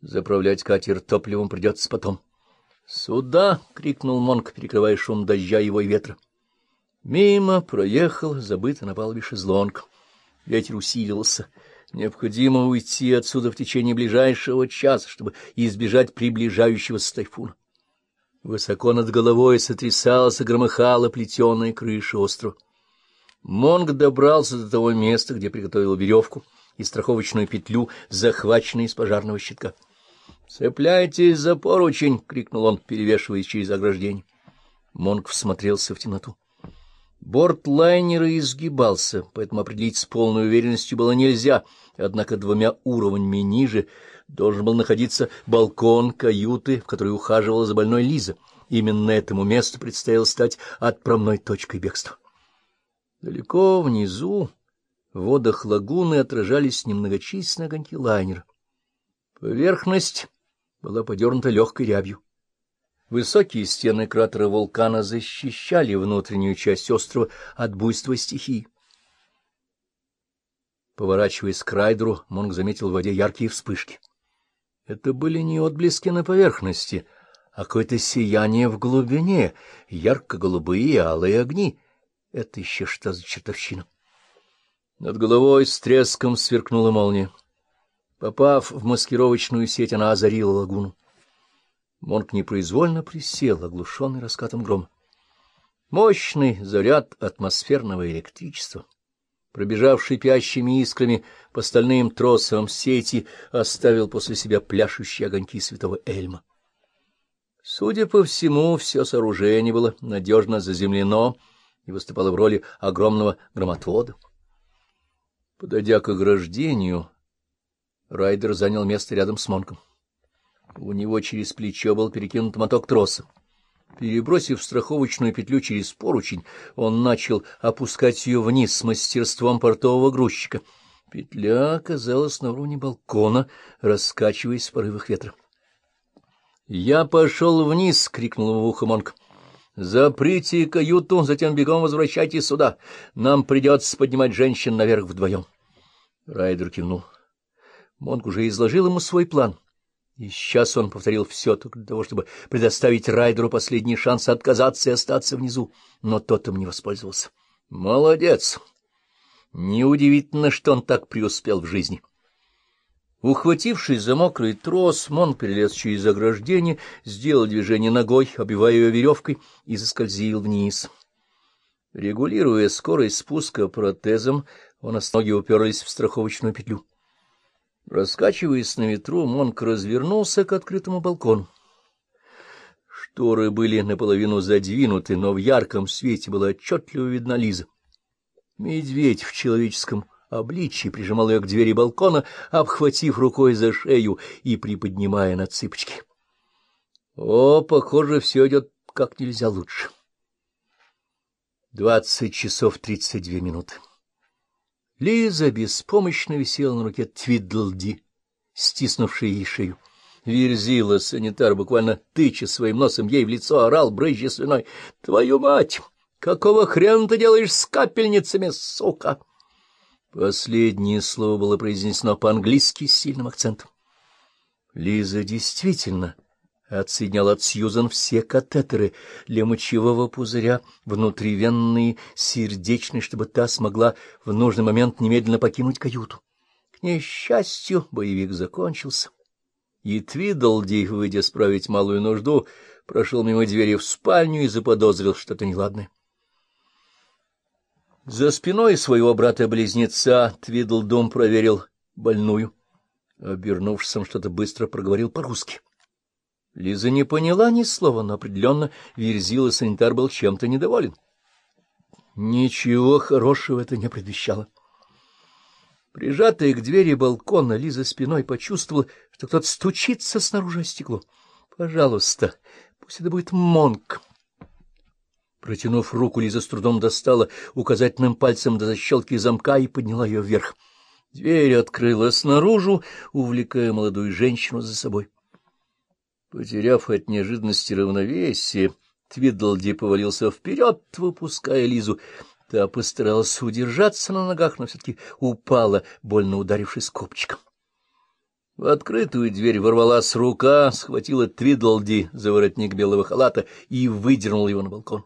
Заправлять катер топливом придется потом. «Сюда!» — крикнул Монк, перекрывая шум дождя его и ветра. Мимо проехал забытый на палубе шезлонг. Ветер усиливался. Необходимо уйти отсюда в течение ближайшего часа, чтобы избежать приближающегося тайфуна. Высоко над головой сотрясалась и громыхала плетеная крыша острова. Монг добрался до того места, где приготовил веревку и страховочную петлю, захваченную из пожарного щитка. «Цепляйтесь за поручень!» — крикнул он, перевешиваясь через ограждение. Монг всмотрелся в темноту. Борт лайнера изгибался, поэтому определить с полной уверенностью было нельзя, однако двумя уровнями ниже должен был находиться балкон каюты, в которой ухаживала за больной Лиза. Именно этому месту предстояло стать отправной точкой бегства. Далеко внизу, в водах лагуны, отражались немногочисленные огоньки лайнера. Поверхность была подернута легкой рябью. Высокие стены кратера вулкана защищали внутреннюю часть острова от буйства стихии. Поворачиваясь к райдеру, Монг заметил в воде яркие вспышки. Это были не отблески на поверхности, а какое-то сияние в глубине, ярко-голубые алые огни. Это еще что за чертовщина? Над головой с треском сверкнула молния. Попав в маскировочную сеть, она озарила лагуну. Монк непроизвольно присел, оглушенный раскатом грома. Мощный заряд атмосферного электричества, пробежавший пящими искрами по стальным тросам сети, оставил после себя пляшущие огоньки святого Эльма. Судя по всему, все сооружение было надежно заземлено и выступало в роли огромного громотвода. Подойдя к ограждению, Райдер занял место рядом с Монком. У него через плечо был перекинут моток троса. Перебросив страховочную петлю через поручень, он начал опускать ее вниз с мастерством портового грузчика. Петля оказалась на уровне балкона, раскачиваясь в порывах ветра. — Я пошел вниз! — крикнул ему в ухо Монк. — Заприте каюту, затем бегом возвращайтесь сюда. Нам придется поднимать женщин наверх вдвоем. Райдер кивнул. Монк уже изложил ему свой план. И сейчас он повторил все только для того, чтобы предоставить Райдеру последний шанс отказаться и остаться внизу, но тот им не воспользовался. Молодец! Неудивительно, что он так преуспел в жизни. Ухватившись за мокрый трос, Монк перелез через ограждение, сделал движение ногой, обивая ее веревкой, и заскользил вниз. Регулируя скорость спуска протезом, он с ноги уперлись в страховочную петлю. Раскачиваясь на ветру, Монк развернулся к открытому балкону. Шторы были наполовину задвинуты, но в ярком свете была отчетливо видна Лиза. Медведь в человеческом обличье прижимал ее к двери балкона, обхватив рукой за шею и приподнимая на цыпочки. О, похоже, все идет как нельзя лучше. Двадцать часов тридцать две минуты. Лиза беспомощно висела на руке Твидлди, стиснувшей ей шею. Верзила санитар, буквально тыча своим носом ей в лицо, орал, брызжа слюной. — Твою мать! Какого хрена ты делаешь с капельницами, сука? Последнее слово было произнесено по-английски с сильным акцентом. Лиза действительно отсоединял от Сьюзан все катетеры для мочевого пузыря, внутривенные, сердечные, чтобы та смогла в нужный момент немедленно покинуть каюту. К несчастью, боевик закончился, и Твидлди, выйдя справить малую нужду, прошел мимо двери в спальню и заподозрил что-то неладное. За спиной своего брата-близнеца Твидлдом проверил больную. Обернувшись, он что-то быстро проговорил по-русски. Лиза не поняла ни слова, но определенно Верзила санитар был чем-то недоволен. Ничего хорошего это не предвещало. Прижатая к двери балкона, Лиза спиной почувствовала, что кто-то стучится снаружи о стекло. — Пожалуйста, пусть это будет Монк. Протянув руку, Лиза с трудом достала указательным пальцем до защелки замка и подняла ее вверх. Дверь открылась наружу, увлекая молодую женщину за собой. Потеряв от неожиданности равновесие, Твидлди повалился вперед, выпуская Лизу. Та постаралась удержаться на ногах, но все-таки упала, больно ударившись копчиком. В открытую дверь ворвалась рука, схватила Твидлди за воротник белого халата и выдернула его на балкон.